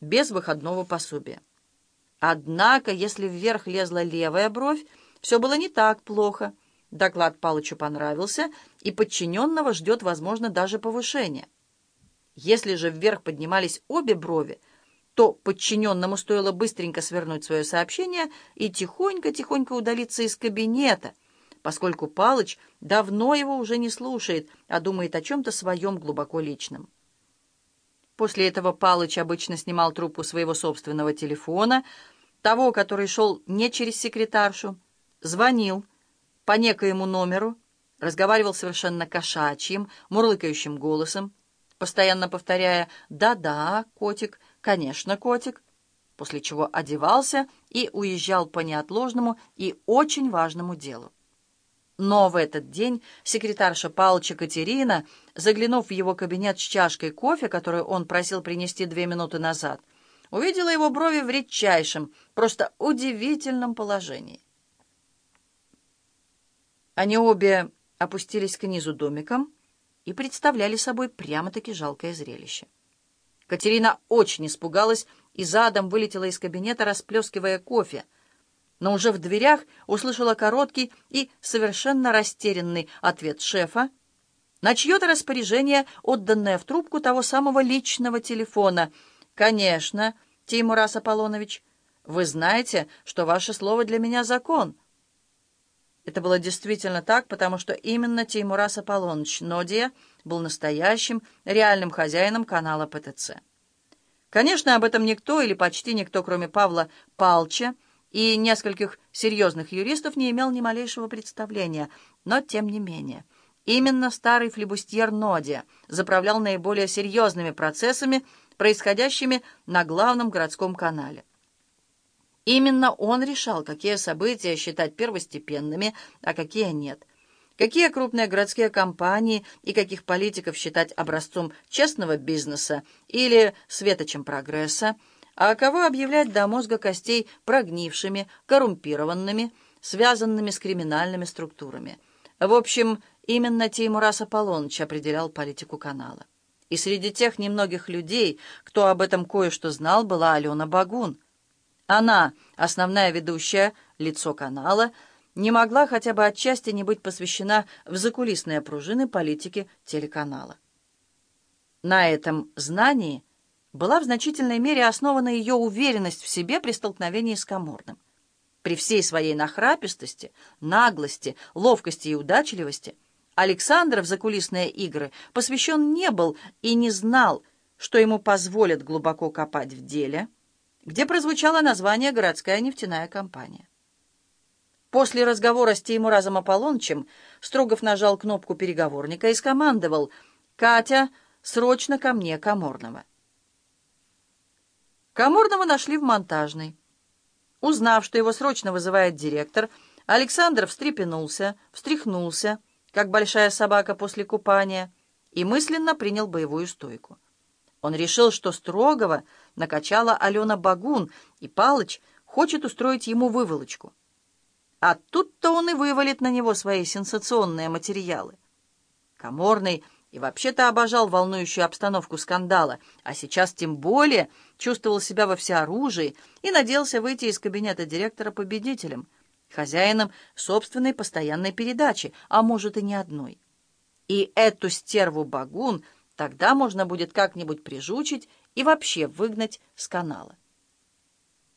без выходного пособия. Однако, если вверх лезла левая бровь, все было не так плохо. Доклад Палычу понравился, и подчиненного ждет, возможно, даже повышение. Если же вверх поднимались обе брови, то подчиненному стоило быстренько свернуть свое сообщение и тихонько-тихонько удалиться из кабинета, поскольку Палыч давно его уже не слушает, а думает о чем-то своем глубоко личном. После этого Палыч обычно снимал трубку своего собственного телефона, того, который шел не через секретаршу, звонил по некоему номеру, разговаривал совершенно кошачьим, мурлыкающим голосом, постоянно повторяя «да-да, котик, конечно, котик», после чего одевался и уезжал по неотложному и очень важному делу. Но в этот день секретарша Палча Катерина, заглянув в его кабинет с чашкой кофе, которую он просил принести две минуты назад, увидела его брови в редчайшем, просто удивительном положении. Они обе опустились к низу домиком и представляли собой прямо-таки жалкое зрелище. Катерина очень испугалась и задом вылетела из кабинета, расплескивая кофе — но уже в дверях услышала короткий и совершенно растерянный ответ шефа на чье-то распоряжение, отданное в трубку того самого личного телефона. «Конечно, Тимурас Аполлонович, вы знаете, что ваше слово для меня закон». Это было действительно так, потому что именно Тимурас Аполлонович Нодия был настоящим, реальным хозяином канала ПТЦ. Конечно, об этом никто или почти никто, кроме Павла Палча, и нескольких серьезных юристов не имел ни малейшего представления, но тем не менее. Именно старый флебустьер Ноди заправлял наиболее серьезными процессами, происходящими на главном городском канале. Именно он решал, какие события считать первостепенными, а какие нет. Какие крупные городские компании и каких политиков считать образцом честного бизнеса или светочем прогресса, а кого объявлять до мозга костей прогнившими, коррумпированными, связанными с криминальными структурами. В общем, именно Теймурас Аполлоныч определял политику канала. И среди тех немногих людей, кто об этом кое-что знал, была Алена Багун. Она, основная ведущая, лицо канала, не могла хотя бы отчасти не быть посвящена в закулисные пружины политики телеканала. На этом знании была в значительной мере основана ее уверенность в себе при столкновении с Каморным. При всей своей нахрапистости, наглости, ловкости и удачливости Александр в закулисные игры посвящен не был и не знал, что ему позволят глубоко копать в деле, где прозвучало название «Городская нефтяная компания». После разговора с Теймуразом Аполлонычем Строгов нажал кнопку переговорника и скомандовал «Катя, срочно ко мне, Каморного». Каморного нашли в монтажной. Узнав, что его срочно вызывает директор, Александр встрепенулся, встряхнулся, как большая собака после купания, и мысленно принял боевую стойку. Он решил, что строгого накачала Алена Багун, и Палыч хочет устроить ему выволочку. А тут-то он и вывалит на него свои сенсационные материалы. Каморный и вообще-то обожал волнующую обстановку скандала, а сейчас тем более чувствовал себя во всеоружии и надеялся выйти из кабинета директора победителем, хозяином собственной постоянной передачи, а может и не одной. И эту стерву Багун тогда можно будет как-нибудь прижучить и вообще выгнать с канала.